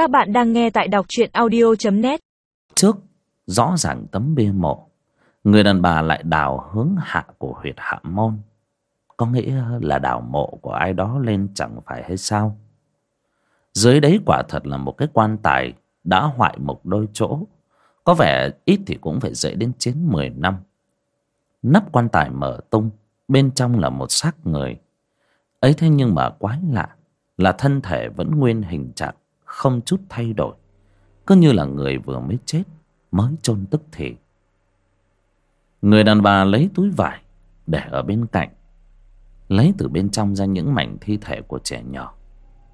Các bạn đang nghe tại đọc truyện audio.net Trước, rõ ràng tấm bia mộ, Người đàn bà lại đào hướng hạ của huyệt hạ môn. Có nghĩa là đào mộ của ai đó lên chẳng phải hay sao? Dưới đấy quả thật là một cái quan tài Đã hoại một đôi chỗ. Có vẻ ít thì cũng phải dậy đến chín, mười năm. Nắp quan tài mở tung, Bên trong là một xác người. Ấy thế nhưng mà quái lạ là thân thể vẫn nguyên hình trạng không chút thay đổi. Cứ như là người vừa mới chết, mới chôn tức thì. Người đàn bà lấy túi vải để ở bên cạnh, lấy từ bên trong ra những mảnh thi thể của trẻ nhỏ,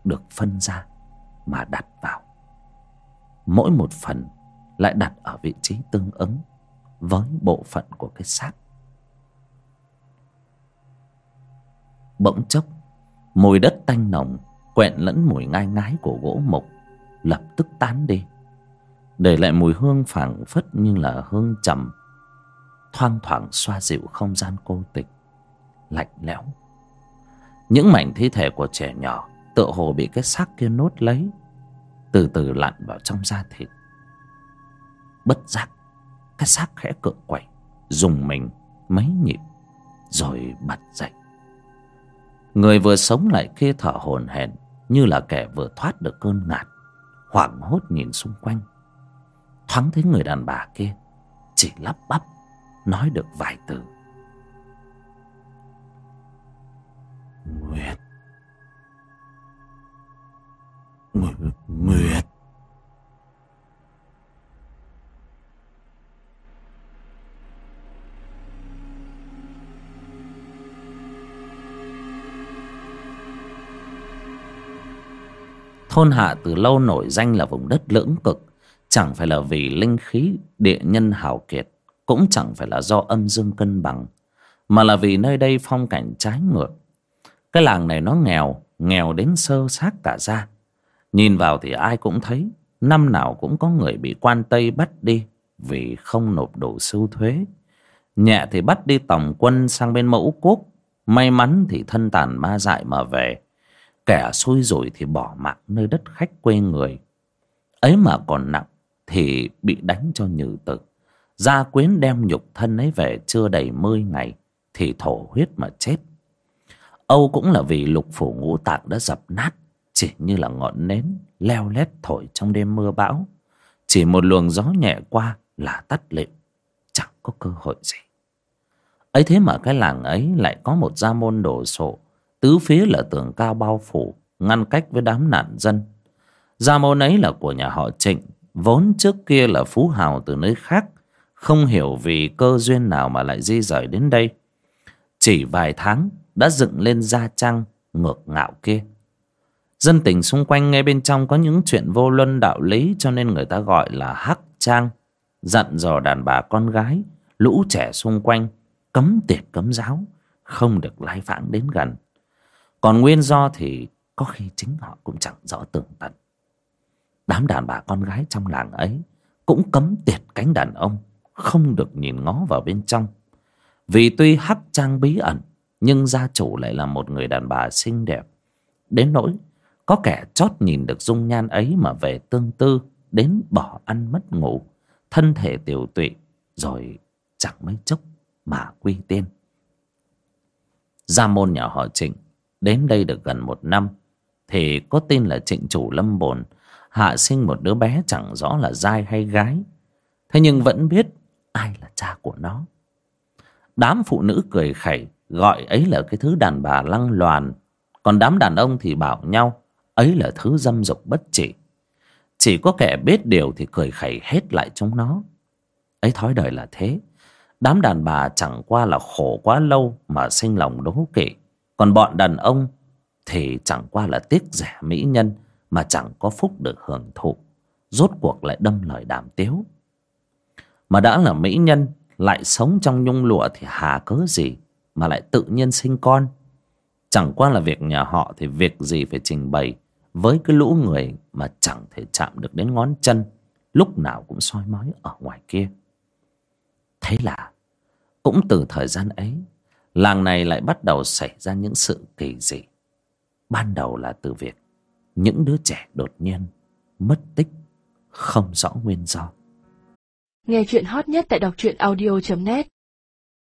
được phân ra mà đặt vào. Mỗi một phần lại đặt ở vị trí tương ứng với bộ phận của cái xác. Bỗng chốc, mùi đất tanh nồng quẹn lẫn mùi ngai ngái của gỗ mục lập tức tán đi. Để lại mùi hương phảng phất như là hương trầm, thoang thoảng xoa dịu không gian cô tịch, lạnh lẽo. Những mảnh thi thể của trẻ nhỏ tựa hồ bị cái xác kia nốt lấy, từ từ lặn vào trong da thịt. Bất giác, cái xác khẽ cựa quẩy dùng mình mấy nhịp, rồi bật dậy. Người vừa sống lại kia thở hổn hển như là kẻ vừa thoát được cơn ngạt hoảng hốt nhìn xung quanh. Thoáng thấy người đàn bà kia, chỉ lắp bắp, nói được vài từ. Thôn hạ từ lâu nổi danh là vùng đất lưỡng cực, chẳng phải là vì linh khí địa nhân hào kiệt, cũng chẳng phải là do âm dương cân bằng, mà là vì nơi đây phong cảnh trái ngược. Cái làng này nó nghèo nghèo đến sơ xác cả ra nhìn vào thì ai cũng thấy, năm nào cũng có người bị quan tây bắt đi vì không nộp đủ sưu thuế. Nhẹ thì bắt đi tổng quân sang bên mẫu quốc, may mắn thì thân tàn ma dại mà về kẻ xui rủi thì bỏ mạng nơi đất khách quê người. Ấy mà còn nặng thì bị đánh cho nhừ tử. Gia quyến đem nhục thân ấy về chưa đầy mươi ngày thì thổ huyết mà chết. Âu cũng là vì lục phủ ngũ tạng đã dập nát, chỉ như là ngọn nến leo lét thổi trong đêm mưa bão. Chỉ một luồng gió nhẹ qua là tắt lịm, chẳng có cơ hội gì. Ấy thế mà cái làng ấy lại có một gia môn đồ sộ tứ phía là tường cao bao phủ, ngăn cách với đám nạn dân. Gia môn ấy là của nhà họ trịnh, vốn trước kia là phú hào từ nơi khác, không hiểu vì cơ duyên nào mà lại di rời đến đây. Chỉ vài tháng, đã dựng lên gia trang ngược ngạo kia. Dân tình xung quanh ngay bên trong có những chuyện vô luân đạo lý cho nên người ta gọi là hắc trang. Dặn dò đàn bà con gái, lũ trẻ xung quanh, cấm tiệt cấm giáo, không được lai vãng đến gần còn nguyên do thì có khi chính họ cũng chẳng rõ tường tận. Đám đàn bà con gái trong làng ấy cũng cấm tiệt cánh đàn ông, không được nhìn ngó vào bên trong. Vì tuy hắc trang bí ẩn, nhưng gia chủ lại là một người đàn bà xinh đẹp. Đến nỗi có kẻ chót nhìn được dung nhan ấy mà về tương tư, đến bỏ ăn mất ngủ, thân thể tiểu tụy, rồi chẳng mấy chốc mà quy tiên. Gia môn nhà họ trịnh đến đây được gần một năm, thì có tin là trịnh chủ lâm bồn hạ sinh một đứa bé chẳng rõ là dai hay gái. Thế nhưng vẫn biết ai là cha của nó. Đám phụ nữ cười khẩy, gọi ấy là cái thứ đàn bà lăng loàn. Còn đám đàn ông thì bảo nhau, ấy là thứ dâm dục bất trị. Chỉ có kẻ biết điều thì cười khẩy hết lại chúng nó. Ấy thói đời là thế. Đám đàn bà chẳng qua là khổ quá lâu mà sinh lòng đố kỵ còn bọn đàn ông thì chẳng qua là tiếc rẻ mỹ nhân mà chẳng có phúc được hưởng thụ. Rốt cuộc lại đâm lời đàm tiếu. Mà đã là mỹ nhân, lại sống trong nhung lụa thì hà cớ gì mà lại tự nhiên sinh con? Chẳng qua là việc nhà họ thì việc gì phải trình bày với cái lũ người mà chẳng thể chạm được đến ngón chân, lúc nào cũng soi mói ở ngoài kia. Thế là, cũng từ thời gian ấy làng này lại bắt đầu xảy ra những sự kỳ dị. Ban đầu là từ việc những đứa trẻ đột nhiên mất tích, không rõ nguyên do. Nghe chuyện hot nhất tại đọc truyện audio.net